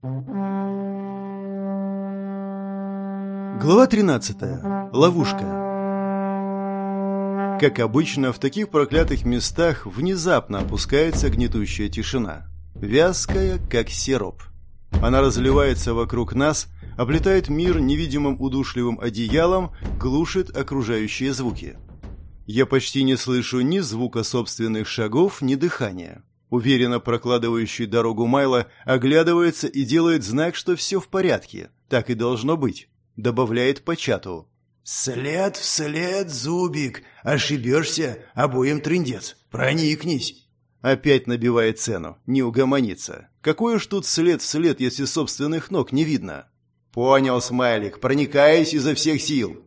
Глава 13. Ловушка. Как обычно, в таких проклятых местах внезапно опускается гнетущая тишина. Вязкая, как сироп. Она разливается вокруг нас, облетает мир невидимым удушливым одеялом, глушит окружающие звуки. Я почти не слышу ни звука собственных шагов, ни дыхания. Уверенно прокладывающий дорогу Майла оглядывается и делает знак, что все в порядке. Так и должно быть. Добавляет по чату. «След вслед, Зубик! Ошибешься, обоим трындец! Проникнись!» Опять набивает цену, не угомонится. Какой уж тут след вслед, если собственных ног не видно? Понял, Смайлик, проникаясь изо всех сил.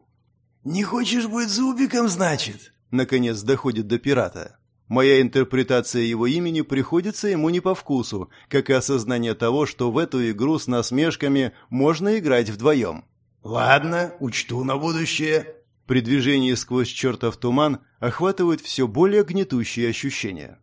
«Не хочешь быть Зубиком, значит?» Наконец доходит до пирата. Моя интерпретация его имени приходится ему не по вкусу, как и осознание того, что в эту игру с насмешками можно играть вдвоем. «Ладно, учту на будущее». При движении сквозь чертов туман охватывают все более гнетущие ощущения.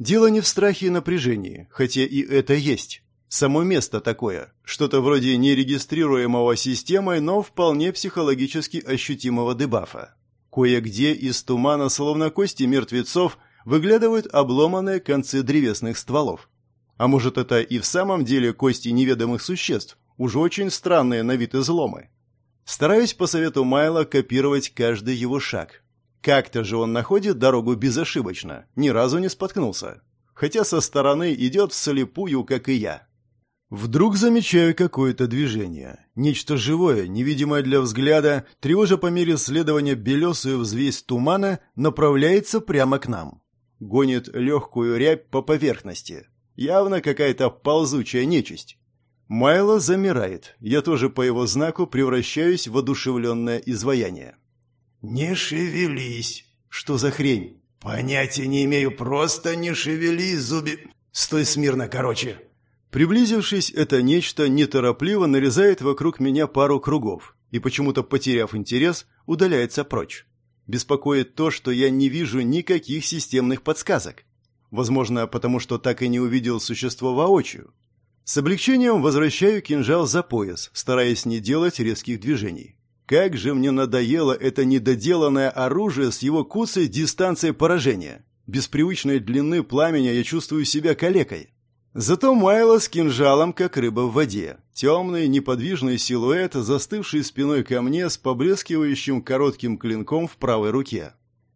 Дело не в страхе и напряжении, хотя и это есть. Само место такое, что-то вроде нерегистрируемого системой, но вполне психологически ощутимого дебафа. Кое-где из тумана, словно кости мертвецов, выглядывают обломанные концы древесных стволов. А может, это и в самом деле кости неведомых существ, уже очень странные на вид изломы. Стараюсь по совету Майла копировать каждый его шаг. Как-то же он находит дорогу безошибочно, ни разу не споткнулся. Хотя со стороны идет вслепую, как и я. Вдруг замечаю какое-то движение. Нечто живое, невидимое для взгляда, тревожа по мере следования белесую взвесь тумана, направляется прямо к нам гонит легкую рябь по поверхности. Явно какая-то ползучая нечисть. Майло замирает. Я тоже по его знаку превращаюсь в одушевленное изваяние. «Не шевелись!» «Что за хрень?» «Понятия не имею, просто не шевелись, зуби...» «Стой смирно, короче!» Приблизившись, это нечто неторопливо нарезает вокруг меня пару кругов и, почему-то потеряв интерес, удаляется прочь. Беспокоит то, что я не вижу никаких системных подсказок. Возможно, потому что так и не увидел существо воочию. С облегчением возвращаю кинжал за пояс, стараясь не делать резких движений. Как же мне надоело это недоделанное оружие с его куцей дистанцией поражения. Без привычной длины пламени я чувствую себя калекой. Зато Майло с кинжалом, как рыба в воде. Темный, неподвижный силуэт, застывший спиной ко мне с поблескивающим коротким клинком в правой руке.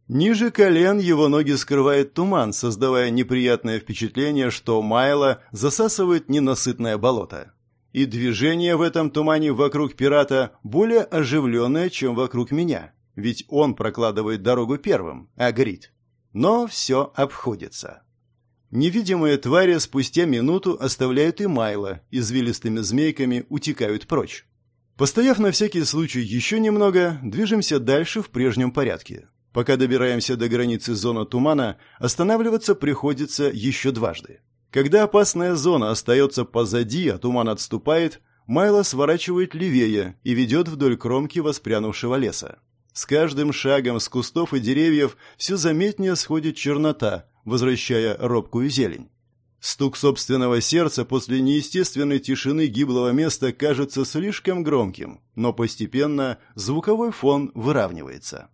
Ниже колен его ноги скрывает туман, создавая неприятное впечатление, что Майло засасывает ненасытное болото. И движение в этом тумане вокруг пирата более оживленное, чем вокруг меня. Ведь он прокладывает дорогу первым, а горит. Но все обходится. Невидимые твари спустя минуту оставляют и Майла, извилистыми змейками утекают прочь. Постояв на всякий случай еще немного, движемся дальше в прежнем порядке. Пока добираемся до границы зоны тумана, останавливаться приходится еще дважды. Когда опасная зона остается позади, а туман отступает, Майла сворачивает левее и ведет вдоль кромки воспрянувшего леса. С каждым шагом с кустов и деревьев все заметнее сходит чернота, возвращая робкую зелень. Стук собственного сердца после неестественной тишины гиблого места кажется слишком громким, но постепенно звуковой фон выравнивается.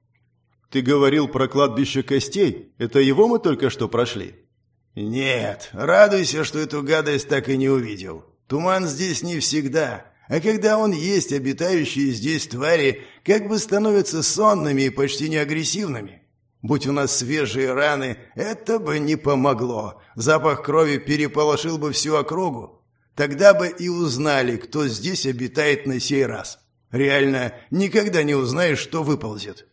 «Ты говорил про кладбище костей? Это его мы только что прошли?» «Нет, радуйся, что эту гадость так и не увидел. Туман здесь не всегда, а когда он есть, обитающие здесь твари как бы становятся сонными и почти неагрессивными. Будь у нас свежие раны, это бы не помогло. Запах крови переполошил бы всю округу. Тогда бы и узнали, кто здесь обитает на сей раз. Реально, никогда не узнаешь, что выползет.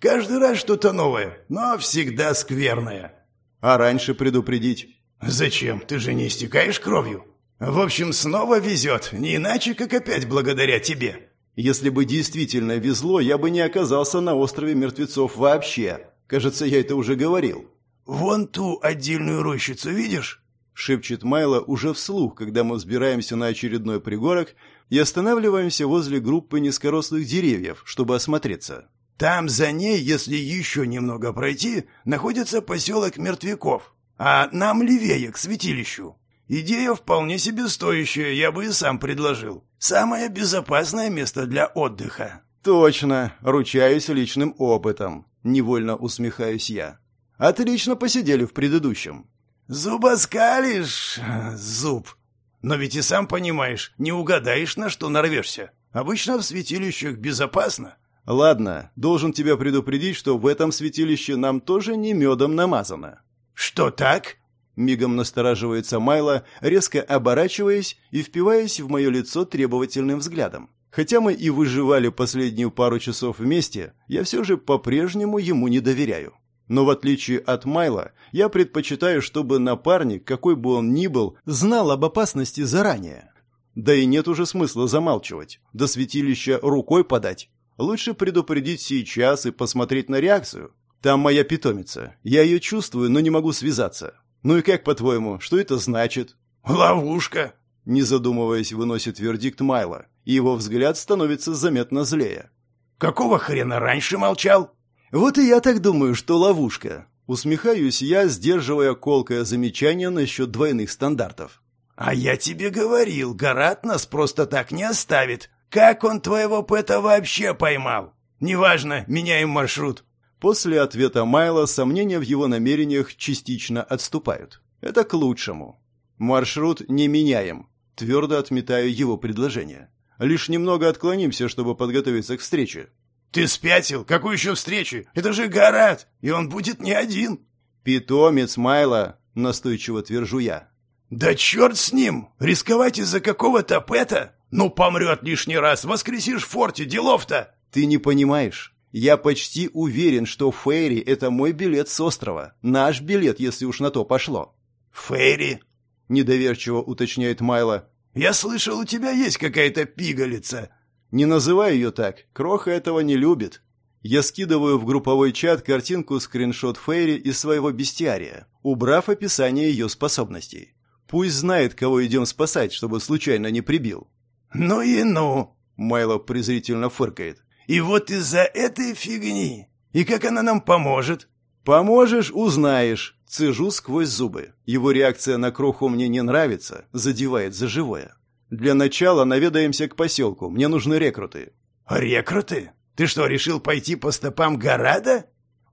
Каждый раз что-то новое, но всегда скверное. А раньше предупредить? Зачем? Ты же не истекаешь кровью. В общем, снова везет, не иначе, как опять благодаря тебе. Если бы действительно везло, я бы не оказался на острове мертвецов вообще. Кажется, я это уже говорил. «Вон ту отдельную рощицу видишь?» — шепчет Майло уже вслух, когда мы взбираемся на очередной пригорок и останавливаемся возле группы низкорослых деревьев, чтобы осмотреться. «Там за ней, если еще немного пройти, находится поселок мертвяков, а нам левее, к святилищу. Идея вполне себе стоящая, я бы и сам предложил. Самое безопасное место для отдыха. Точно, ручаюсь личным опытом. Невольно усмехаюсь я. Отлично посидели в предыдущем. Зубоскалишь, зуб. Но ведь и сам понимаешь, не угадаешь, на что нарвешься. Обычно в святилищах безопасно. Ладно, должен тебя предупредить, что в этом святилище нам тоже не медом намазано. Что так? Мигом настораживается Майло, резко оборачиваясь и впиваясь в мое лицо требовательным взглядом. Хотя мы и выживали последнюю пару часов вместе, я все же по-прежнему ему не доверяю. Но в отличие от Майла, я предпочитаю, чтобы напарник, какой бы он ни был, знал об опасности заранее. Да и нет уже смысла замалчивать, до святилища рукой подать. Лучше предупредить сейчас и посмотреть на реакцию. Там моя питомица. Я ее чувствую, но не могу связаться. Ну и как, по-твоему, что это значит? Ловушка. Не задумываясь, выносит вердикт Майла, и его взгляд становится заметно злее. Какого хрена раньше молчал? Вот и я так думаю, что ловушка. Усмехаюсь я, сдерживая колкое замечание насчет двойных стандартов. А я тебе говорил, Гарат нас просто так не оставит. Как он твоего Пэта вообще поймал? Неважно, меняем маршрут. После ответа Майла сомнения в его намерениях частично отступают. Это к лучшему. Маршрут не меняем. Твердо отметаю его предложение. Лишь немного отклонимся, чтобы подготовиться к встрече. Ты спятил? Какую еще встречу? Это же Гарат, и он будет не один. Питомец Майла, настойчиво твержу я. Да черт с ним! Рисковать из-за какого-то Пэта? Ну, помрет лишний раз, воскресишь в форте, делов-то! Ты не понимаешь. Я почти уверен, что Фейри — это мой билет с острова. Наш билет, если уж на то пошло». «Фейри?» — недоверчиво уточняет Майло. «Я слышал, у тебя есть какая-то пигалица». «Не называй ее так. Кроха этого не любит». Я скидываю в групповой чат картинку скриншот Фейри из своего бестиария, убрав описание ее способностей. Пусть знает, кого идем спасать, чтобы случайно не прибил. «Ну и ну!» — Майло презрительно фыркает. И вот из-за этой фигни. И как она нам поможет? Поможешь – узнаешь. Цежу сквозь зубы. Его реакция на кроху мне не нравится, задевает за живое. Для начала наведаемся к поселку. Мне нужны рекруты. Рекруты? Ты что, решил пойти по стопам Горада?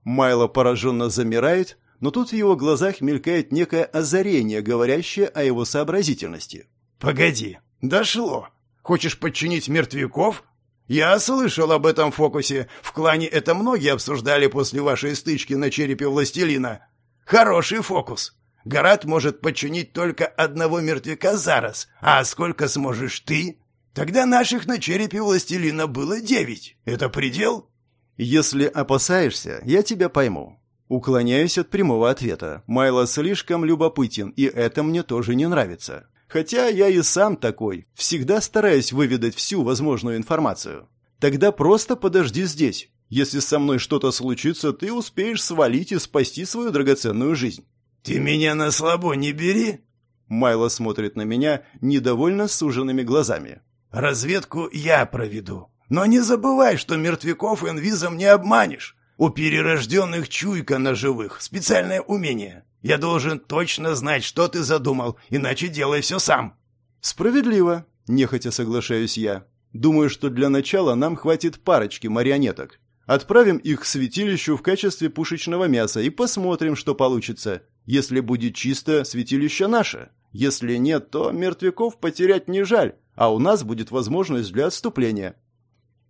Майло пораженно замирает, но тут в его глазах мелькает некое озарение, говорящее о его сообразительности. «Погоди, дошло. Хочешь подчинить мертвяков? «Я слышал об этом фокусе. В клане это многие обсуждали после вашей стычки на черепе властелина. Хороший фокус. Гарат может подчинить только одного мертвяка за раз. А сколько сможешь ты? Тогда наших на черепе властелина было девять. Это предел?» «Если опасаешься, я тебя пойму». Уклоняюсь от прямого ответа. Майло слишком любопытен, и это мне тоже не нравится. Хотя я и сам такой, всегда стараюсь выведать всю возможную информацию. Тогда просто подожди здесь. Если со мной что-то случится, ты успеешь свалить и спасти свою драгоценную жизнь. Ты меня на слабо не бери. Майло смотрит на меня недовольно суженными глазами. Разведку я проведу. Но не забывай, что мертвяков инвизом не обманешь. У перерожденных чуйка на живых, специальное умение. Я должен точно знать, что ты задумал, иначе делай все сам». «Справедливо», — нехотя соглашаюсь я. «Думаю, что для начала нам хватит парочки марионеток. Отправим их к святилищу в качестве пушечного мяса и посмотрим, что получится. Если будет чисто, святилище наше. Если нет, то мертвяков потерять не жаль, а у нас будет возможность для отступления».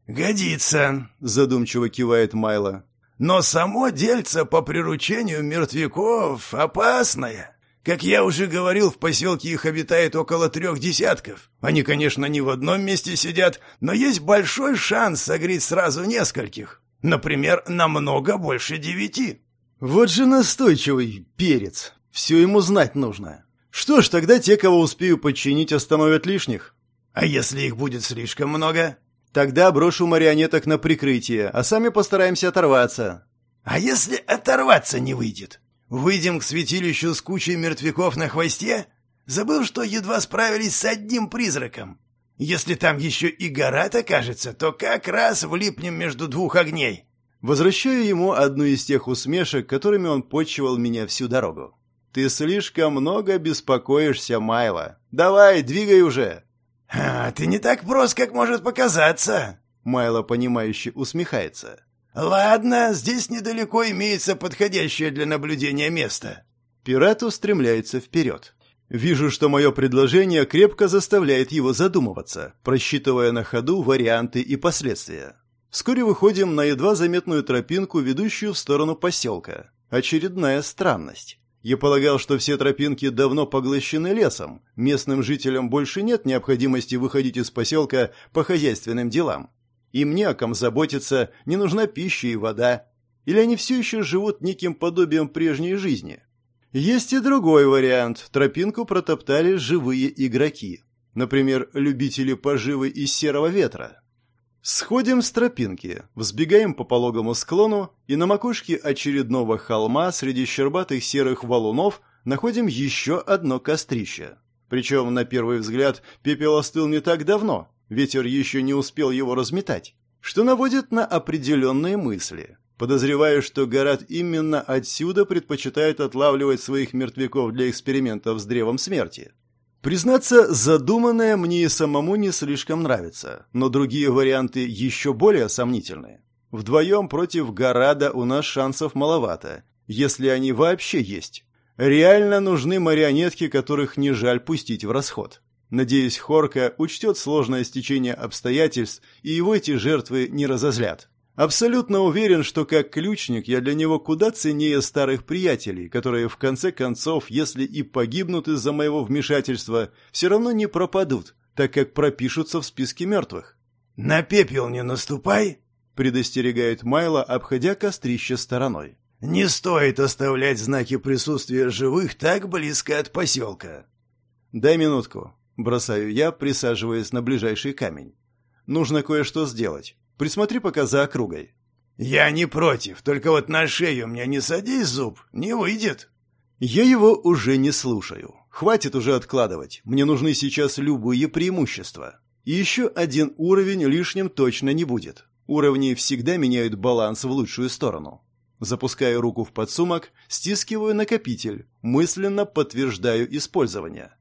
«Годится», — задумчиво кивает Майло. Но само дельце по приручению мертвяков опасное. Как я уже говорил, в поселке их обитает около трех десятков. Они, конечно, не в одном месте сидят, но есть большой шанс согреть сразу нескольких. Например, намного больше девяти. Вот же настойчивый перец. Все ему знать нужно. Что ж, тогда те, кого успею подчинить, остановят лишних. А если их будет слишком много? Тогда брошу марионеток на прикрытие, а сами постараемся оторваться. А если оторваться не выйдет? Выйдем к святилищу с кучей мертвяков на хвосте? Забыл, что едва справились с одним призраком. Если там еще и гора окажется, то как раз влипнем между двух огней. Возвращаю ему одну из тех усмешек, которыми он почивал меня всю дорогу. Ты слишком много беспокоишься, Майло. Давай, двигай уже. А, ты не так прост, как может показаться. Майло понимающе усмехается. Ладно, здесь недалеко имеется подходящее для наблюдения место. Пират устремляется вперед. Вижу, что мое предложение крепко заставляет его задумываться, просчитывая на ходу варианты и последствия. Вскоре выходим на едва заметную тропинку, ведущую в сторону поселка. Очередная странность. Я полагал, что все тропинки давно поглощены лесом. Местным жителям больше нет необходимости выходить из поселка по хозяйственным делам. Им не о ком заботиться, не нужна пища и вода. Или они все еще живут неким подобием прежней жизни. Есть и другой вариант. Тропинку протоптали живые игроки. Например, любители поживы из серого ветра. Сходим с тропинки, взбегаем по пологому склону и на макушке очередного холма среди щербатых серых валунов находим еще одно кострище. Причем, на первый взгляд, пепел остыл не так давно, ветер еще не успел его разметать, что наводит на определенные мысли. Подозреваю, что Гарат именно отсюда предпочитает отлавливать своих мертвяков для экспериментов с древом смерти. Признаться, задуманное мне и самому не слишком нравится, но другие варианты еще более сомнительные. Вдвоем против Гарада у нас шансов маловато, если они вообще есть. Реально нужны марионетки, которых не жаль пустить в расход. Надеюсь, Хорка учтет сложное стечение обстоятельств, и его эти жертвы не разозлят. Абсолютно уверен, что как ключник я для него куда ценнее старых приятелей, которые в конце концов, если и погибнут из-за моего вмешательства, все равно не пропадут, так как пропишутся в списке мертвых. «На пепел не наступай!» — предостерегает Майло, обходя кострище стороной. «Не стоит оставлять знаки присутствия живых так близко от поселка». «Дай минутку», — бросаю я, присаживаясь на ближайший камень. «Нужно кое-что сделать. Присмотри пока за округой». «Я не против, только вот на шею мне не садись, зуб, не выйдет». Я его уже не слушаю. Хватит уже откладывать. Мне нужны сейчас любые преимущества. И еще один уровень лишним точно не будет. Уровни всегда меняют баланс в лучшую сторону. Запускаю руку в подсумок, стискиваю накопитель, мысленно подтверждаю использование.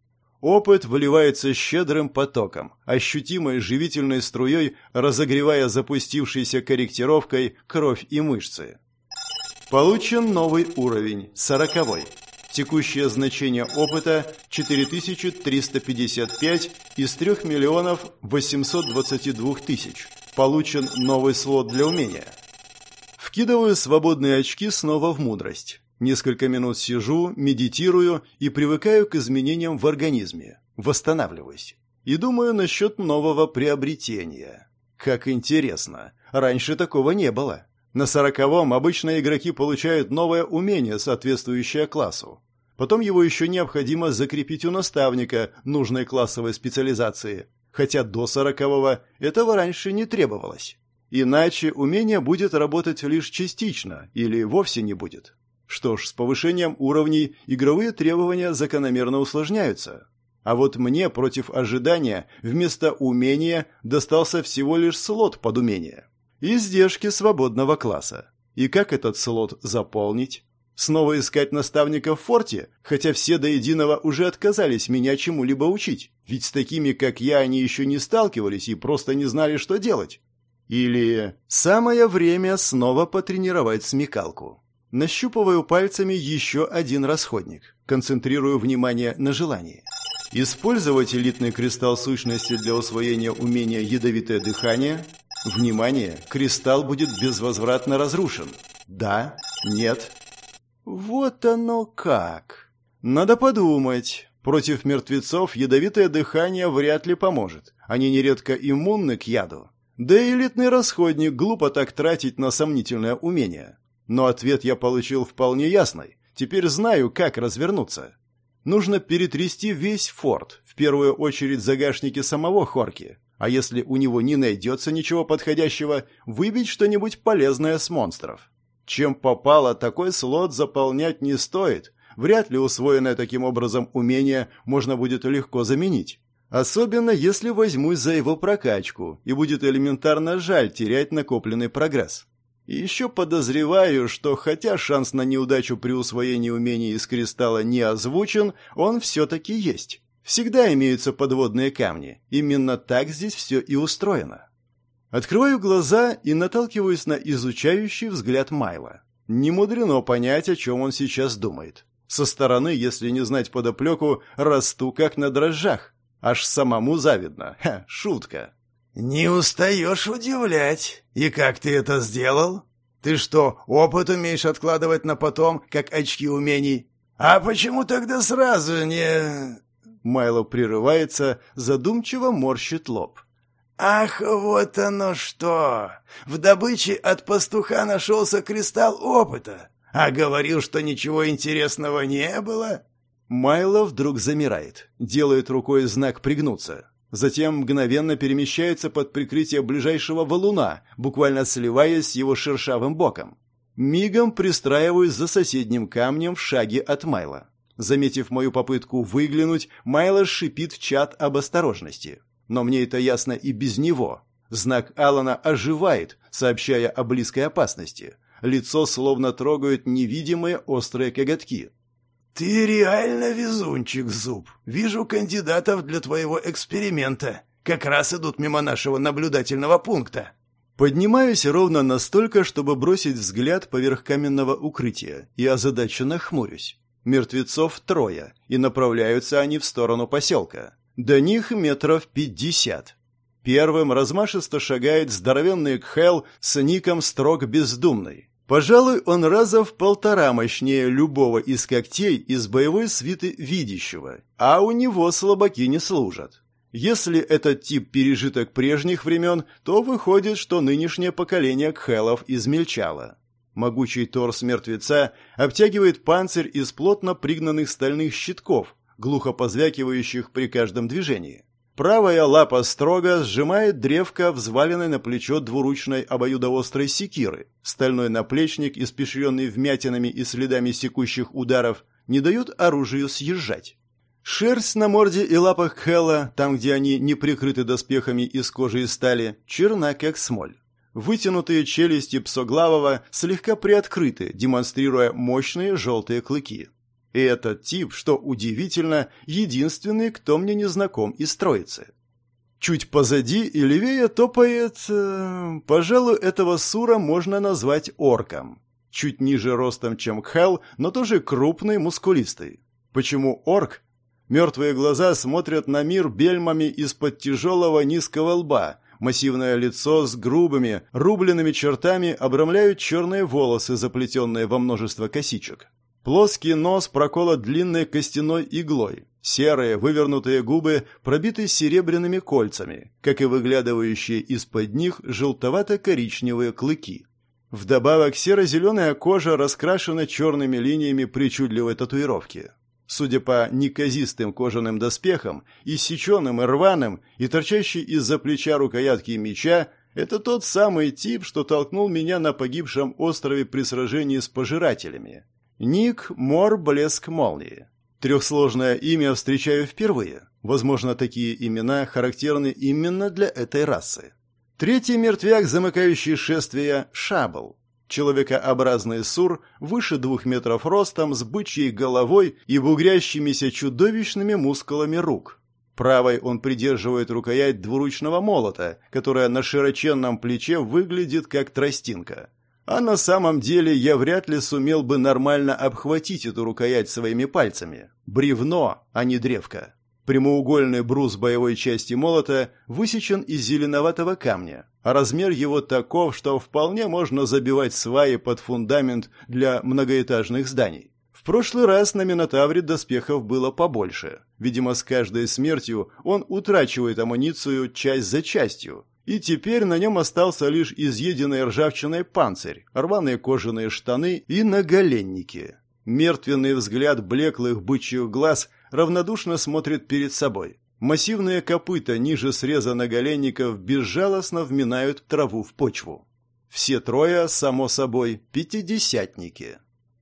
Опыт выливается щедрым потоком, ощутимой живительной струей, разогревая запустившейся корректировкой кровь и мышцы. Получен новый уровень, сороковой. Текущее значение опыта 4355 из 3 миллионов 822 тысяч. Получен новый слот для умения. Вкидываю свободные очки снова в мудрость. Несколько минут сижу, медитирую и привыкаю к изменениям в организме, восстанавливаюсь. И думаю насчет нового приобретения. Как интересно, раньше такого не было. На сороковом обычно игроки получают новое умение, соответствующее классу. Потом его еще необходимо закрепить у наставника нужной классовой специализации, хотя до сорокового этого раньше не требовалось. Иначе умение будет работать лишь частично или вовсе не будет. Что ж, с повышением уровней игровые требования закономерно усложняются. А вот мне против ожидания вместо умения достался всего лишь слот под умение. Издержки свободного класса. И как этот слот заполнить? Снова искать наставника в форте, хотя все до единого уже отказались меня чему-либо учить, ведь с такими, как я, они еще не сталкивались и просто не знали, что делать. Или самое время снова потренировать смекалку. Нащупываю пальцами еще один расходник. Концентрирую внимание на желании. Использовать элитный кристалл сущности для усвоения умения ядовитое дыхание. Внимание, кристалл будет безвозвратно разрушен. Да, нет. Вот оно как. Надо подумать. Против мертвецов ядовитое дыхание вряд ли поможет. Они нередко иммунны к яду. Да и элитный расходник глупо так тратить на сомнительное умение. Но ответ я получил вполне ясный. Теперь знаю, как развернуться. Нужно перетрясти весь форт, в первую очередь загашники самого Хорки. А если у него не найдется ничего подходящего, выбить что-нибудь полезное с монстров. Чем попало, такой слот заполнять не стоит. Вряд ли усвоенное таким образом умение можно будет легко заменить. Особенно если возьмусь за его прокачку, и будет элементарно жаль терять накопленный прогресс. И еще подозреваю, что хотя шанс на неудачу при усвоении умений из кристалла не озвучен, он все-таки есть. Всегда имеются подводные камни. Именно так здесь все и устроено. Открываю глаза и наталкиваюсь на изучающий взгляд Майла. Не мудрено понять, о чем он сейчас думает. Со стороны, если не знать подоплеку, расту как на дрожжах. Аж самому завидно. Ха, шутка. «Не устаешь удивлять. И как ты это сделал? Ты что, опыт умеешь откладывать на потом, как очки умений? А почему тогда сразу не...» Майло прерывается, задумчиво морщит лоб. «Ах, вот оно что! В добыче от пастуха нашелся кристалл опыта, а говорил, что ничего интересного не было?» Майло вдруг замирает, делает рукой знак «пригнуться». Затем мгновенно перемещается под прикрытие ближайшего валуна, буквально сливаясь с его шершавым боком. Мигом пристраиваюсь за соседним камнем в шаге от Майла. Заметив мою попытку выглянуть, Майло шипит в чат об осторожности. Но мне это ясно и без него. Знак Алана оживает, сообщая о близкой опасности. Лицо словно трогают невидимые острые коготки. «Ты реально везунчик, Зуб. Вижу кандидатов для твоего эксперимента. Как раз идут мимо нашего наблюдательного пункта». Поднимаюсь ровно настолько, чтобы бросить взгляд поверх каменного укрытия, и озадаченно хмурюсь. Мертвецов трое, и направляются они в сторону поселка. До них метров пятьдесят. Первым размашисто шагает здоровенный Кхел с ником Строг Бездумный. Пожалуй, он раза в полтора мощнее любого из когтей из боевой свиты видящего, а у него слабаки не служат. Если этот тип пережиток прежних времен, то выходит, что нынешнее поколение кхелов измельчало. Могучий торс мертвеца обтягивает панцирь из плотно пригнанных стальных щитков, глухо позвякивающих при каждом движении. Правая лапа строго сжимает древко, взваленной на плечо двуручной обоюдоострой секиры. Стальной наплечник, испещренный вмятинами и следами секущих ударов, не дают оружию съезжать. Шерсть на морде и лапах Хелла, там, где они не прикрыты доспехами из кожи и стали, черна, как смоль. Вытянутые челюсти псоглавого слегка приоткрыты, демонстрируя мощные желтые клыки. И этот тип, что удивительно, единственный, кто мне не знаком из троицы. Чуть позади и левее топает... Э, пожалуй, этого Сура можно назвать орком. Чуть ниже ростом, чем Кхел, но тоже крупный, мускулистый. Почему орк? Мертвые глаза смотрят на мир бельмами из-под тяжелого низкого лба. Массивное лицо с грубыми, рубленными чертами обрамляют черные волосы, заплетенные во множество косичек. Плоский нос проколот длинной костяной иглой. Серые, вывернутые губы пробиты серебряными кольцами, как и выглядывающие из-под них желтовато-коричневые клыки. Вдобавок серо-зеленая кожа раскрашена черными линиями причудливой татуировки. Судя по неказистым кожаным доспехам, иссеченным и рваным, и торчащей из-за плеча рукоятки меча, это тот самый тип, что толкнул меня на погибшем острове при сражении с пожирателями. Ник Мор Блеск Молнии. Трехсложное имя встречаю впервые. Возможно, такие имена характерны именно для этой расы. Третий мертвяк, замыкающий шествие, Шабл. Человекообразный сур, выше двух метров ростом, с бычьей головой и бугрящимися чудовищными мускулами рук. Правой он придерживает рукоять двуручного молота, которая на широченном плече выглядит как тростинка. А на самом деле я вряд ли сумел бы нормально обхватить эту рукоять своими пальцами. Бревно, а не древко. Прямоугольный брус боевой части молота высечен из зеленоватого камня, а размер его таков, что вполне можно забивать сваи под фундамент для многоэтажных зданий. В прошлый раз на Минотавре доспехов было побольше. Видимо, с каждой смертью он утрачивает амуницию часть за частью, и теперь на нем остался лишь изъеденный ржавчиной панцирь, рваные кожаные штаны и наголенники. Мертвенный взгляд блеклых бычьих глаз равнодушно смотрит перед собой. Массивные копыта ниже среза наголенников безжалостно вминают траву в почву. Все трое, само собой, пятидесятники.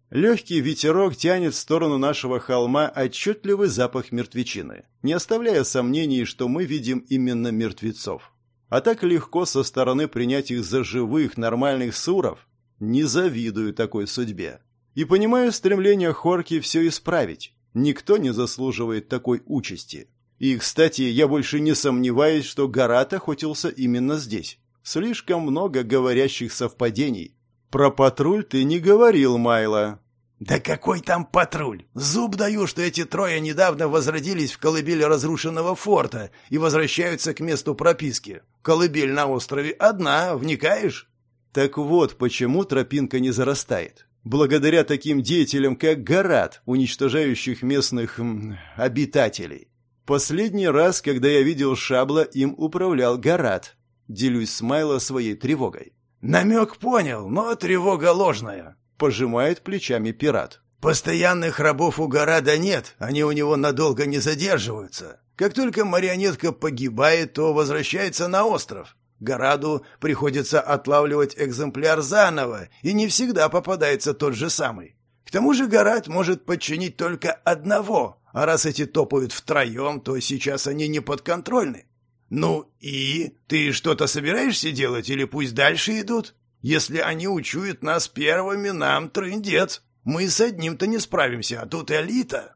Легкий ветерок тянет в сторону нашего холма отчетливый запах мертвечины, не оставляя сомнений, что мы видим именно мертвецов. А так легко со стороны принять их за живых, нормальных суров. Не завидую такой судьбе. И понимаю стремление Хорки все исправить. Никто не заслуживает такой участи. И, кстати, я больше не сомневаюсь, что Гарат охотился именно здесь. Слишком много говорящих совпадений. Про патруль ты не говорил, Майло. Да какой там патруль? Зуб даю, что эти трое недавно возродились в колыбели разрушенного форта и возвращаются к месту прописки. Колыбель на острове одна, вникаешь? Так вот, почему тропинка не зарастает. Благодаря таким деятелям, как Гарат, уничтожающих местных м, обитателей. Последний раз, когда я видел Шабла, им управлял Гарат. Делюсь с Майло своей тревогой. «Намек понял, но тревога ложная», — пожимает плечами пират. «Постоянных рабов у Гарада нет, они у него надолго не задерживаются. Как только марионетка погибает, то возвращается на остров. Гораду приходится отлавливать экземпляр заново, и не всегда попадается тот же самый. К тому же Гарат может подчинить только одного, а раз эти топают втроем, то сейчас они не подконтрольны. Ну и? Ты что-то собираешься делать или пусть дальше идут? Если они учуют нас первыми, нам трындец. Мы с одним-то не справимся, а тут элита.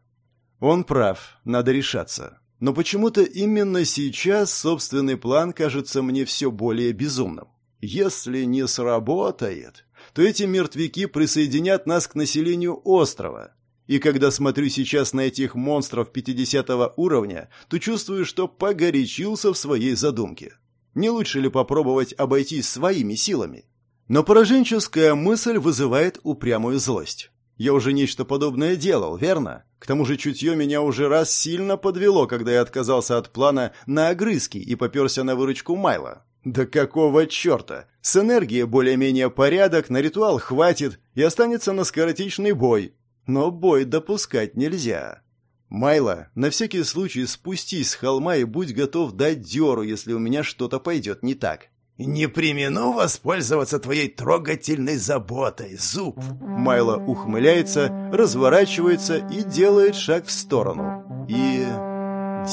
Он прав, надо решаться. Но почему-то именно сейчас собственный план кажется мне все более безумным. Если не сработает, то эти мертвяки присоединят нас к населению острова. И когда смотрю сейчас на этих монстров 50 уровня, то чувствую, что погорячился в своей задумке. Не лучше ли попробовать обойтись своими силами? Но пораженческая мысль вызывает упрямую злость. Я уже нечто подобное делал, верно? К тому же чутье меня уже раз сильно подвело, когда я отказался от плана на огрызки и поперся на выручку Майла. Да какого черта? С энергией более-менее порядок, на ритуал хватит и останется на скоротечный бой. Но бой допускать нельзя. Майло, на всякий случай спустись с холма и будь готов дать дёру, если у меня что-то пойдет не так. «Не примену воспользоваться твоей трогательной заботой, зуб!» Майло ухмыляется, разворачивается и делает шаг в сторону. И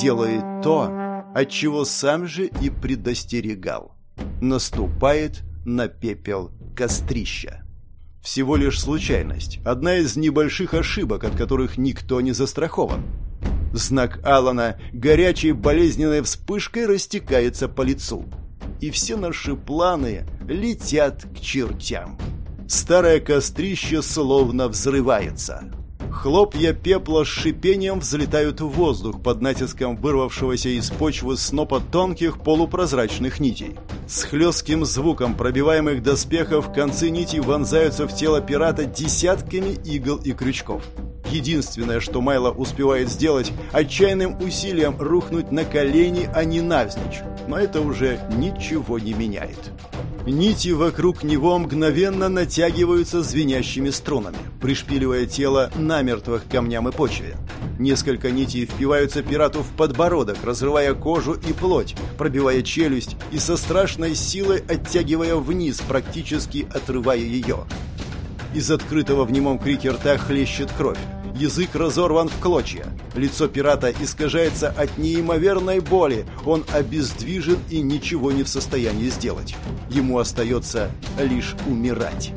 делает то, от чего сам же и предостерегал. Наступает на пепел кострища. Всего лишь случайность, одна из небольших ошибок, от которых никто не застрахован. Знак Алана горячей болезненной вспышкой растекается по лицу и все наши планы летят к чертям. Старое кострище словно взрывается. Хлопья пепла с шипением взлетают в воздух под натиском вырвавшегося из почвы снопа тонких полупрозрачных нитей. С хлестким звуком пробиваемых доспехов концы нитей вонзаются в тело пирата десятками игл и крючков. Единственное, что Майло успевает сделать, отчаянным усилием рухнуть на колени, а не навзничь. Но это уже ничего не меняет. Нити вокруг него мгновенно натягиваются звенящими струнами, пришпиливая тело намертво к камням и почве. Несколько нитей впиваются пирату в подбородок, разрывая кожу и плоть, пробивая челюсть и со страшной силой оттягивая вниз, практически отрывая ее. Из открытого в немом крике рта хлещет кровь. Язык разорван в клочья. Лицо пирата искажается от неимоверной боли. Он обездвижен и ничего не в состоянии сделать. Ему остается лишь умирать.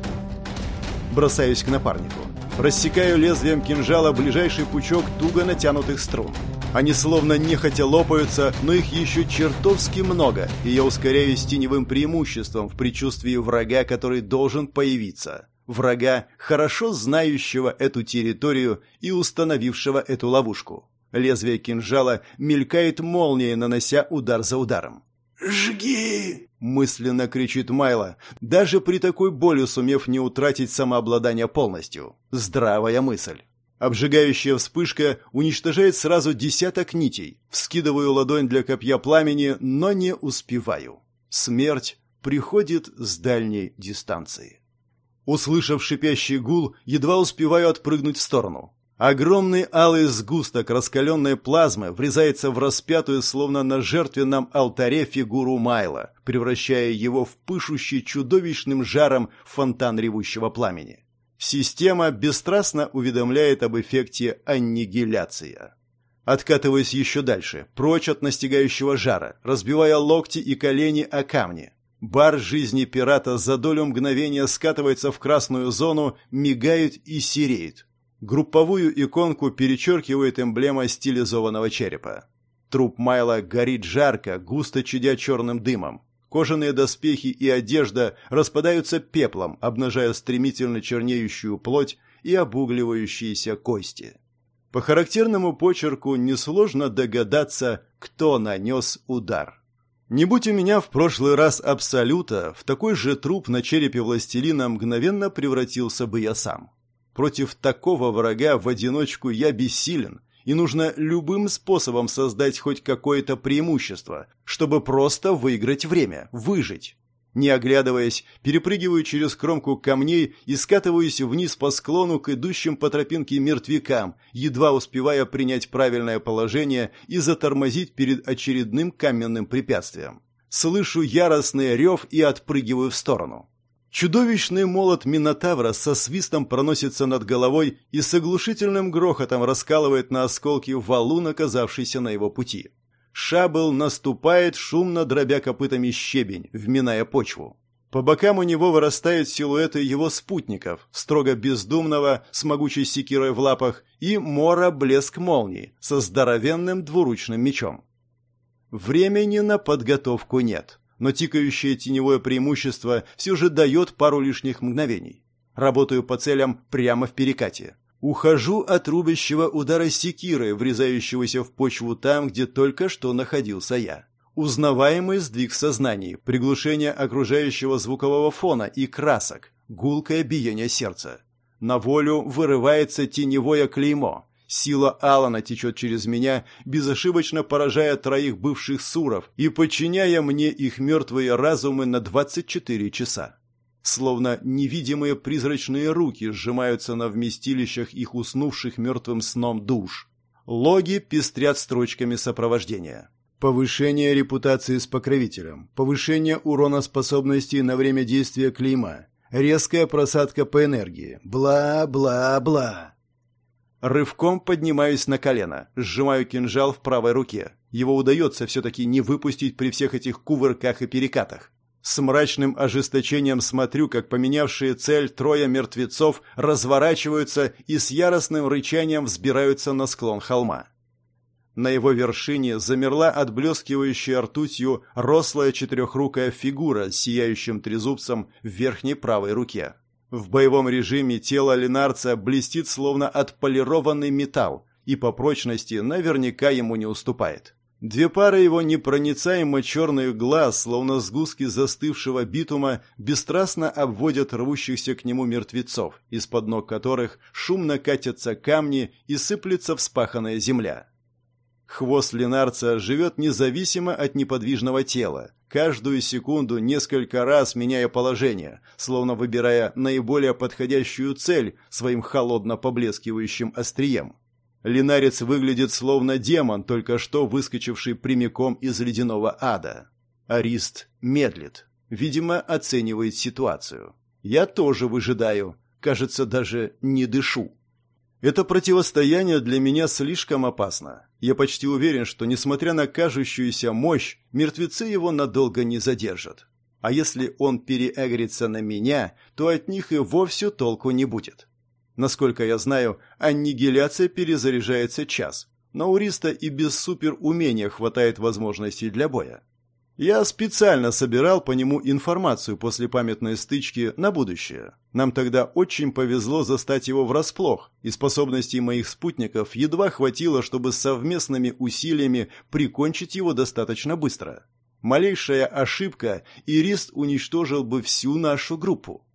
Бросаюсь к напарнику. Рассекаю лезвием кинжала ближайший пучок туго натянутых струн. Они словно нехотя лопаются, но их еще чертовски много, и я ускоряюсь теневым преимуществом в предчувствии врага, который должен появиться врага, хорошо знающего эту территорию и установившего эту ловушку. Лезвие кинжала мелькает молнией, нанося удар за ударом. «Жги!» – мысленно кричит Майло, даже при такой боли сумев не утратить самообладание полностью. Здравая мысль. Обжигающая вспышка уничтожает сразу десяток нитей. Вскидываю ладонь для копья пламени, но не успеваю. Смерть приходит с дальней дистанции. Услышав шипящий гул, едва успеваю отпрыгнуть в сторону. Огромный алый сгусток раскаленной плазмы врезается в распятую, словно на жертвенном алтаре, фигуру Майла, превращая его в пышущий чудовищным жаром фонтан ревущего пламени. Система бесстрастно уведомляет об эффекте аннигиляция. Откатываюсь еще дальше, прочь от настигающего жара, разбивая локти и колени о камни. Бар жизни пирата за долю мгновения скатывается в красную зону, мигает и сереет. Групповую иконку перечеркивает эмблема стилизованного черепа. Труп Майла горит жарко, густо чадя черным дымом. Кожаные доспехи и одежда распадаются пеплом, обнажая стремительно чернеющую плоть и обугливающиеся кости. По характерному почерку несложно догадаться, кто нанес удар. Не будь у меня в прошлый раз Абсолюта, в такой же труп на черепе властелина мгновенно превратился бы я сам. Против такого врага в одиночку я бессилен, и нужно любым способом создать хоть какое-то преимущество, чтобы просто выиграть время, выжить. Не оглядываясь, перепрыгиваю через кромку камней и скатываюсь вниз по склону к идущим по тропинке мертвякам, едва успевая принять правильное положение и затормозить перед очередным каменным препятствием. Слышу яростный рев и отпрыгиваю в сторону. Чудовищный молот Минотавра со свистом проносится над головой и с оглушительным грохотом раскалывает на осколки валун, оказавшийся на его пути. Шабл наступает, шумно дробя копытами щебень, вминая почву. По бокам у него вырастают силуэты его спутников, строго бездумного, с могучей секирой в лапах, и Мора блеск молнии, со здоровенным двуручным мечом. Времени на подготовку нет но тикающее теневое преимущество все же дает пару лишних мгновений. Работаю по целям прямо в перекате. Ухожу от рубящего удара секиры, врезающегося в почву там, где только что находился я. Узнаваемый сдвиг в сознании, приглушение окружающего звукового фона и красок, гулкое биение сердца. На волю вырывается теневое клеймо, Сила Алана течет через меня, безошибочно поражая троих бывших суров и подчиняя мне их мертвые разумы на 24 часа. Словно невидимые призрачные руки сжимаются на вместилищах их уснувших мертвым сном душ. Логи пестрят строчками сопровождения. Повышение репутации с покровителем, повышение урона способностей на время действия клейма, резкая просадка по энергии, бла-бла-бла. Рывком поднимаюсь на колено, сжимаю кинжал в правой руке. Его удается все-таки не выпустить при всех этих кувырках и перекатах. С мрачным ожесточением смотрю, как поменявшие цель трое мертвецов разворачиваются и с яростным рычанием взбираются на склон холма. На его вершине замерла отблескивающая ртутью рослая четырехрукая фигура с сияющим трезубцем в верхней правой руке. В боевом режиме тело линарца блестит словно отполированный металл и по прочности наверняка ему не уступает. Две пары его непроницаемо черных глаз, словно сгустки застывшего битума, бесстрастно обводят рвущихся к нему мертвецов, из-под ног которых шумно катятся камни и сыплется вспаханная земля. Хвост линарца живет независимо от неподвижного тела, каждую секунду несколько раз меняя положение, словно выбирая наиболее подходящую цель своим холодно поблескивающим острием. Линарец выглядит словно демон, только что выскочивший прямиком из ледяного ада. Арист медлит, видимо, оценивает ситуацию. Я тоже выжидаю, кажется, даже не дышу. Это противостояние для меня слишком опасно. Я почти уверен, что, несмотря на кажущуюся мощь, мертвецы его надолго не задержат. А если он переагрится на меня, то от них и вовсе толку не будет. Насколько я знаю, аннигиляция перезаряжается час, но у Риста и без суперумения хватает возможностей для боя. Я специально собирал по нему информацию после памятной стычки на будущее. Нам тогда очень повезло застать его врасплох, и способностей моих спутников едва хватило, чтобы совместными усилиями прикончить его достаточно быстро. Малейшая ошибка, и Рист уничтожил бы всю нашу группу.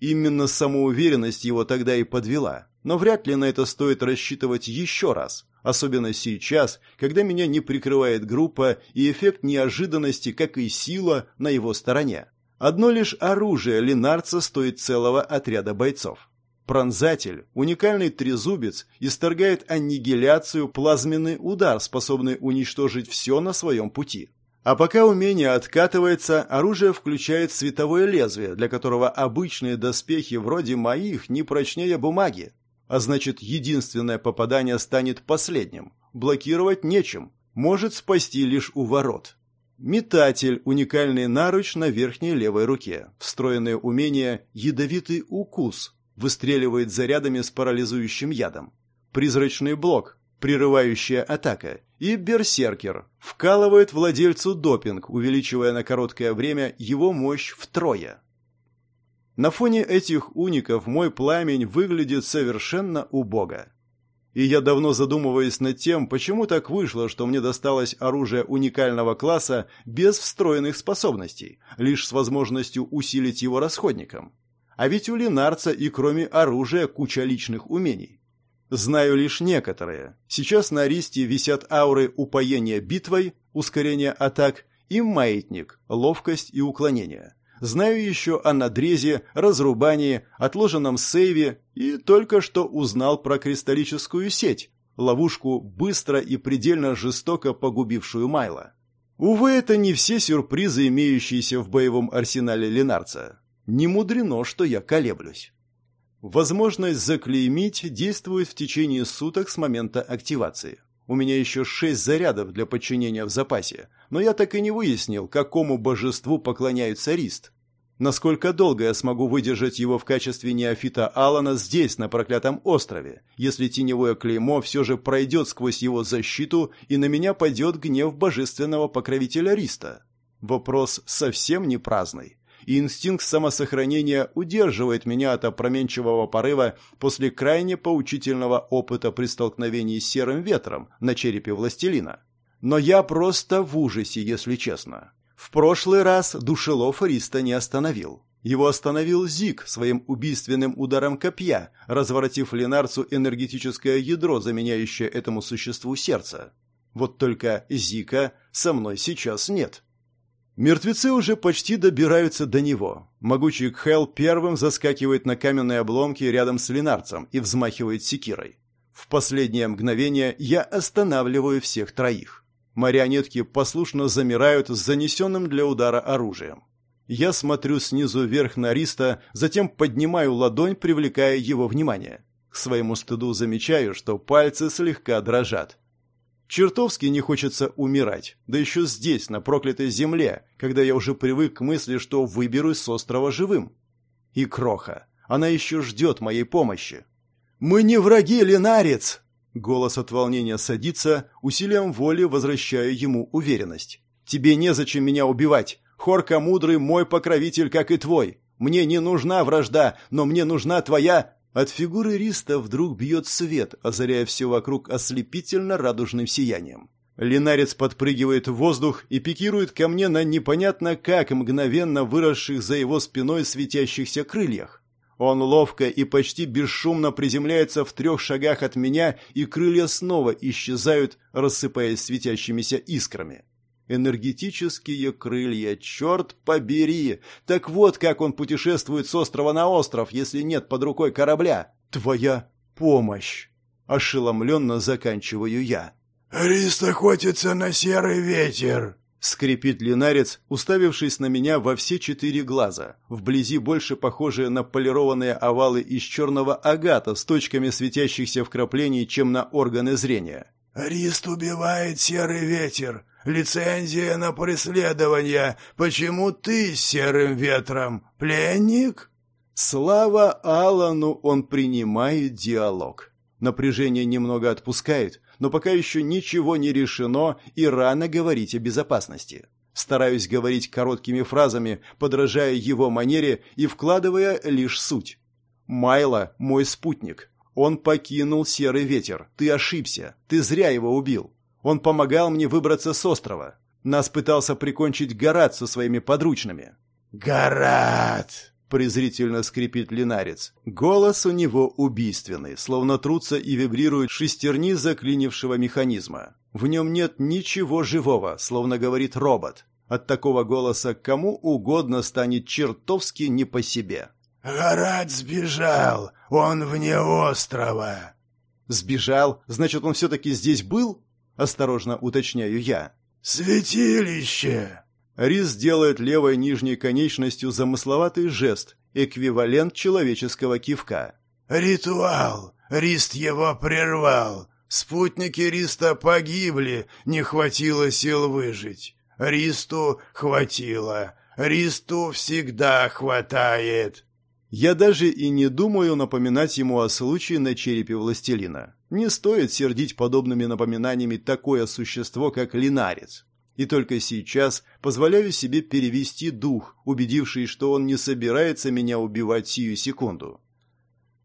Именно самоуверенность его тогда и подвела, но вряд ли на это стоит рассчитывать еще раз особенно сейчас, когда меня не прикрывает группа и эффект неожиданности, как и сила на его стороне. Одно лишь оружие Ленарца стоит целого отряда бойцов. Пронзатель, уникальный трезубец, исторгает аннигиляцию, плазменный удар, способный уничтожить все на своем пути. А пока умение откатывается, оружие включает световое лезвие, для которого обычные доспехи вроде моих не прочнее бумаги. А значит, единственное попадание станет последним. Блокировать нечем. Может спасти лишь у ворот. Метатель – уникальный наруч на верхней левой руке. Встроенное умение – ядовитый укус. Выстреливает зарядами с парализующим ядом. Призрачный блок – прерывающая атака. И берсеркер – вкалывает владельцу допинг, увеличивая на короткое время его мощь втрое. На фоне этих уников мой пламень выглядит совершенно убого. И я давно задумываюсь над тем, почему так вышло, что мне досталось оружие уникального класса без встроенных способностей, лишь с возможностью усилить его расходником. А ведь у Ленарца и кроме оружия куча личных умений. Знаю лишь некоторые. Сейчас на Аристе висят ауры упоения битвой, ускорения атак и маятник, ловкость и уклонение. Знаю еще о надрезе, разрубании, отложенном сейве и только что узнал про кристаллическую сеть, ловушку, быстро и предельно жестоко погубившую Майла. Увы, это не все сюрпризы, имеющиеся в боевом арсенале Ленарца. Не мудрено, что я колеблюсь. Возможность заклеймить действует в течение суток с момента активации. У меня еще шесть зарядов для подчинения в запасе, но я так и не выяснил, какому божеству поклоняются Рист. Насколько долго я смогу выдержать его в качестве неофита Алана здесь, на проклятом острове, если теневое клеймо все же пройдет сквозь его защиту и на меня пойдет гнев божественного покровителя Риста? Вопрос совсем не праздный, и инстинкт самосохранения удерживает меня от опроменчивого порыва после крайне поучительного опыта при столкновении с серым ветром на черепе властелина. Но я просто в ужасе, если честно. В прошлый раз душелов Риста не остановил. Его остановил Зик своим убийственным ударом копья, разворотив Ленарцу энергетическое ядро, заменяющее этому существу сердце. Вот только Зика со мной сейчас нет. Мертвецы уже почти добираются до него. Могучий Кхел первым заскакивает на каменные обломки рядом с Ленарцем и взмахивает секирой. В последнее мгновение я останавливаю всех троих. Марионетки послушно замирают с занесенным для удара оружием. Я смотрю снизу вверх на Риста, затем поднимаю ладонь, привлекая его внимание. К своему стыду замечаю, что пальцы слегка дрожат. Чертовски не хочется умирать, да еще здесь, на проклятой земле, когда я уже привык к мысли, что выберусь с острова живым. И Кроха, она еще ждет моей помощи. «Мы не враги, Ленарец!» Голос от волнения садится, усилием воли возвращая ему уверенность. «Тебе незачем меня убивать. Хорка мудрый мой покровитель, как и твой. Мне не нужна вражда, но мне нужна твоя...» От фигуры Риста вдруг бьет свет, озаряя все вокруг ослепительно радужным сиянием. Линарец подпрыгивает в воздух и пикирует ко мне на непонятно как мгновенно выросших за его спиной светящихся крыльях. Он ловко и почти бесшумно приземляется в трех шагах от меня, и крылья снова исчезают, рассыпаясь светящимися искрами. Энергетические крылья, черт побери! Так вот, как он путешествует с острова на остров, если нет под рукой корабля. Твоя помощь! Ошеломленно заканчиваю я. «Рист охотится на серый ветер!» Скрипит линарец, уставившись на меня во все четыре глаза, вблизи больше похожие на полированные овалы из черного агата с точками светящихся вкраплений, чем на органы зрения. «Рист убивает серый ветер. Лицензия на преследование. Почему ты с серым ветром? Пленник?» Слава Алану, он принимает диалог. Напряжение немного отпускает, но пока еще ничего не решено и рано говорить о безопасности. Стараюсь говорить короткими фразами, подражая его манере и вкладывая лишь суть. «Майло – мой спутник. Он покинул Серый Ветер. Ты ошибся. Ты зря его убил. Он помогал мне выбраться с острова. Нас пытался прикончить Гарат со своими подручными». «Гарат!» презрительно скрипит линарец. Голос у него убийственный, словно трутся и вибрируют шестерни заклинившего механизма. В нем нет ничего живого, словно говорит робот. От такого голоса кому угодно станет чертовски не по себе. «Гарат сбежал! Он вне острова!» «Сбежал? Значит, он все-таки здесь был?» Осторожно уточняю я. «Святилище!» Рис делает левой нижней конечностью замысловатый жест, эквивалент человеческого кивка. «Ритуал! Рист его прервал! Спутники Риста погибли, не хватило сил выжить. Ристу хватило. Ристу всегда хватает. Я даже и не думаю напоминать ему о случае на черепе властелина. Не стоит сердить подобными напоминаниями такое существо, как линарец. И только сейчас позволяю себе перевести дух, убедившись, что он не собирается меня убивать сию секунду.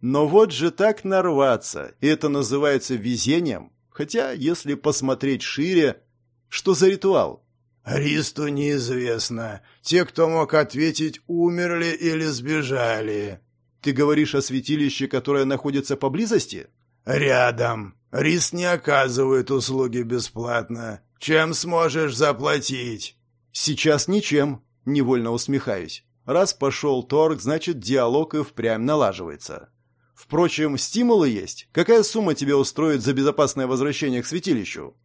Но вот же так нарваться, и это называется везением. Хотя, если посмотреть шире, что за ритуал? Ристу неизвестно. Те, кто мог ответить, умерли или сбежали. Ты говоришь о святилище, которое находится поблизости? Рядом. Рист не оказывает услуги бесплатно. Чем сможешь заплатить? Сейчас ничем, невольно усмехаюсь. Раз пошел торг, значит, диалог и впрямь налаживается. Впрочем, стимулы есть. Какая сумма тебе устроит за безопасное возвращение к святилищу?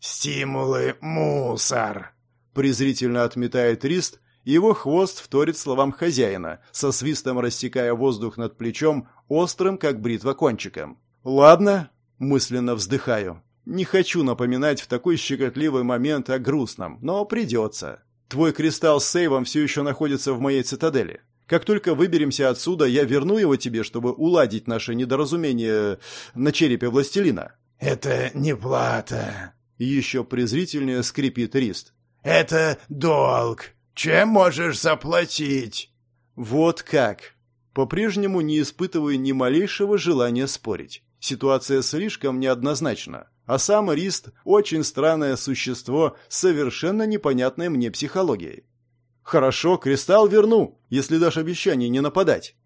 Стимулы — мусор. Презрительно отметает Рист, и его хвост вторит словам хозяина, со свистом рассекая воздух над плечом, острым, как бритва, кончиком. «Ладно», — мысленно вздыхаю. «Не хочу напоминать в такой щекотливый момент о грустном, но придется. Твой кристалл с сейвом все еще находится в моей цитадели. Как только выберемся отсюда, я верну его тебе, чтобы уладить наше недоразумение на черепе властелина». «Это не плата». Еще презрительнее скрипит Рист. «Это долг. Чем можешь заплатить?» «Вот как». По-прежнему не испытываю ни малейшего желания спорить. Ситуация слишком неоднозначна. А сам Рист – очень странное существо с совершенно непонятной мне психологией. «Хорошо, кристалл верну, если дашь обещание не нападать».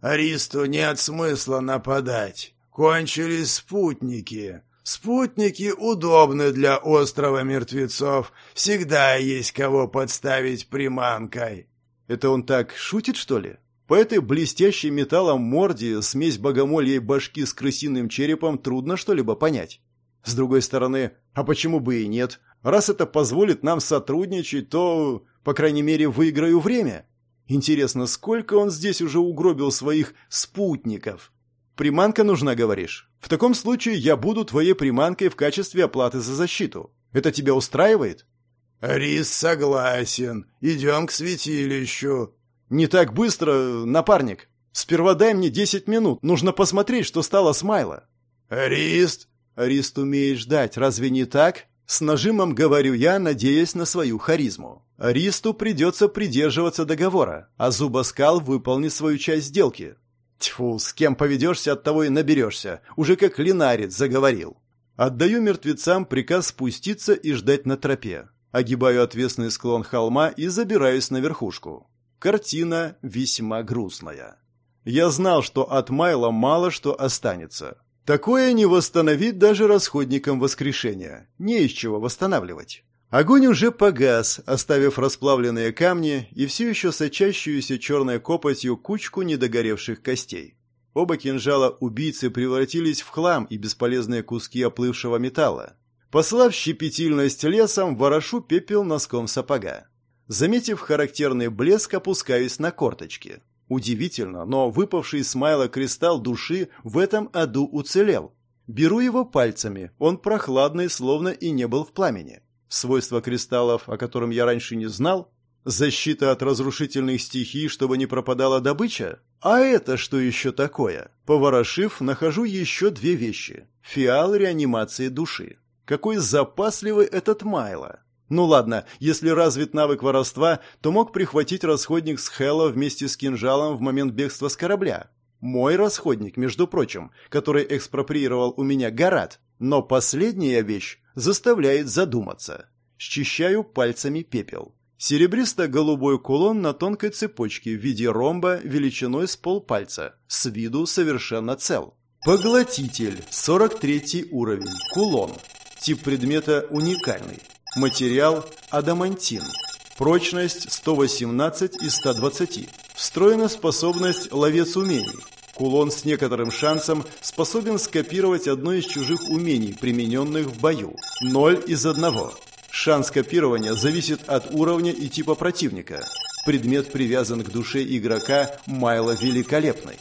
«Аристу нет смысла нападать. Кончились спутники. Спутники удобны для острова мертвецов. Всегда есть кого подставить приманкой». «Это он так шутит, что ли?» По этой блестящей металлом морде смесь богомольей башки с крысиным черепом трудно что-либо понять. С другой стороны, а почему бы и нет? Раз это позволит нам сотрудничать, то по крайней мере, выиграю время. Интересно, сколько он здесь уже угробил своих спутников? Приманка нужна, говоришь? В таком случае я буду твоей приманкой в качестве оплаты за защиту. Это тебя устраивает? Рис согласен. Идем к святилищу. Не так быстро, напарник. Сперва дай мне десять минут. Нужно посмотреть, что стало с Майло. Рист? Рист умеет ждать, разве не так? С нажимом говорю я, надеясь на свою харизму. Ристу придется придерживаться договора, а Зубоскал выполнит свою часть сделки. Тьфу, с кем поведешься, от того и наберешься. Уже как линарец заговорил. Отдаю мертвецам приказ спуститься и ждать на тропе. Огибаю отвесный склон холма и забираюсь на верхушку. Картина весьма грустная. Я знал, что от Майла мало что останется. Такое не восстановить даже расходникам воскрешения. Не из чего восстанавливать. Огонь уже погас, оставив расплавленные камни и все еще сочащуюся черной копотью кучку недогоревших костей. Оба кинжала убийцы превратились в хлам и бесполезные куски оплывшего металла. Послав щепетильность лесом, ворошу пепел носком сапога. Заметив характерный блеск, опускаюсь на корточки. Удивительно, но выпавший из смайла кристалл души в этом аду уцелел. Беру его пальцами, он прохладный, словно и не был в пламени. Свойства кристаллов, о котором я раньше не знал, защита от разрушительных стихий, чтобы не пропадала добыча? А это что еще такое? Поворошив, нахожу еще две вещи. Фиал реанимации души. Какой запасливый этот Майло. Ну ладно, если развит навык воровства, то мог прихватить расходник с Хэлла вместе с кинжалом в момент бегства с корабля. Мой расходник, между прочим, который экспроприировал у меня Гарат. Но последняя вещь заставляет задуматься. Счищаю пальцами пепел. Серебристо-голубой кулон на тонкой цепочке в виде ромба величиной с полпальца. С виду совершенно цел. Поглотитель. 43 уровень. Кулон. Тип предмета уникальный. Материал – адамантин. Прочность – 118 из 120. Встроена способность «Ловец умений». Кулон с некоторым шансом способен скопировать одно из чужих умений, примененных в бою. 0 из 1. Шанс копирования зависит от уровня и типа противника. Предмет привязан к душе игрока Майло Великолепный.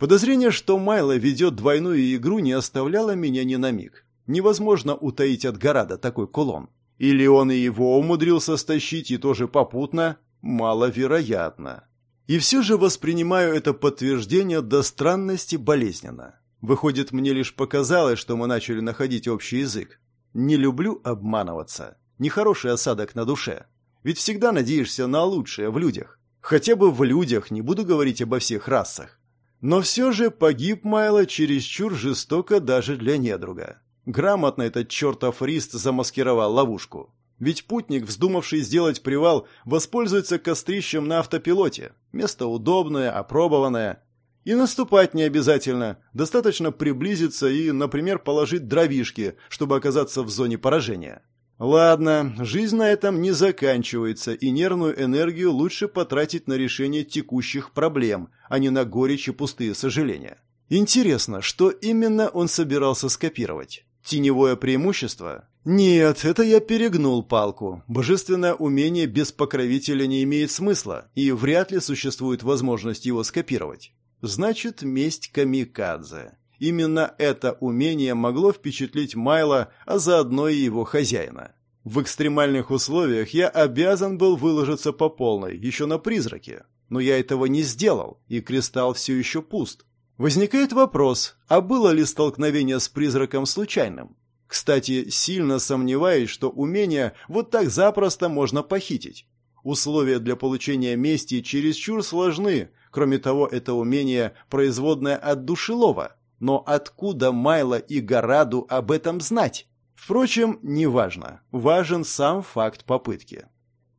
Подозрение, что Майло ведет двойную игру, не оставляло меня ни на миг. Невозможно утаить от Горада такой кулон. Или он и его умудрился стащить и тоже попутно? Маловероятно. И все же воспринимаю это подтверждение до странности болезненно. Выходит, мне лишь показалось, что мы начали находить общий язык. Не люблю обманываться. Нехороший осадок на душе. Ведь всегда надеешься на лучшее в людях. Хотя бы в людях, не буду говорить обо всех расах. Но все же погиб Майло чересчур жестоко даже для недруга. Грамотно этот чертов рист замаскировал ловушку. Ведь путник, вздумавший сделать привал, воспользуется кострищем на автопилоте. Место удобное, опробованное. И наступать не обязательно. Достаточно приблизиться и, например, положить дровишки, чтобы оказаться в зоне поражения. Ладно, жизнь на этом не заканчивается, и нервную энергию лучше потратить на решение текущих проблем, а не на горечь и пустые сожаления. Интересно, что именно он собирался скопировать? Теневое преимущество? Нет, это я перегнул палку. Божественное умение без покровителя не имеет смысла, и вряд ли существует возможность его скопировать. Значит, месть камикадзе. Именно это умение могло впечатлить Майла, а заодно и его хозяина. В экстремальных условиях я обязан был выложиться по полной, еще на призраке. Но я этого не сделал, и кристалл все еще пуст. Возникает вопрос, а было ли столкновение с призраком случайным? Кстати, сильно сомневаюсь, что умение вот так запросто можно похитить. Условия для получения мести чересчур сложны. Кроме того, это умение производное от душелова. Но откуда Майло и Гораду об этом знать? Впрочем, неважно. Важен сам факт попытки.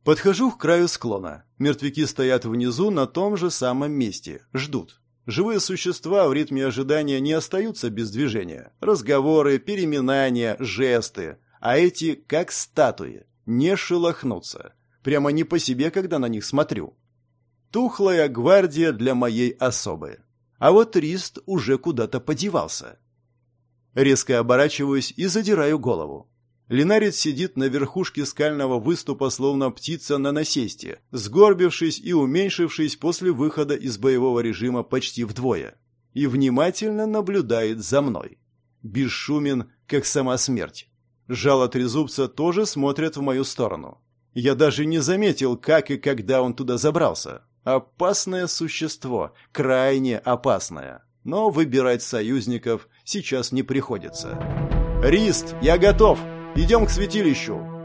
Подхожу к краю склона. Мертвяки стоят внизу на том же самом месте. Ждут. Живые существа в ритме ожидания не остаются без движения. Разговоры, переминания, жесты. А эти как статуи. Не шелохнутся. Прямо не по себе, когда на них смотрю. Тухлая гвардия для моей особы. А вот Рист уже куда-то подевался. Резко оборачиваюсь и задираю голову. Линарит сидит на верхушке скального выступа, словно птица на насесте, сгорбившись и уменьшившись после выхода из боевого режима почти вдвое, и внимательно наблюдает за мной. Бесшумен, как сама смерть. Жало трезубца тоже смотрят в мою сторону. Я даже не заметил, как и когда он туда забрался. Опасное существо, крайне опасное. Но выбирать союзников сейчас не приходится. «Рист, я готов!» Идем к святилищу.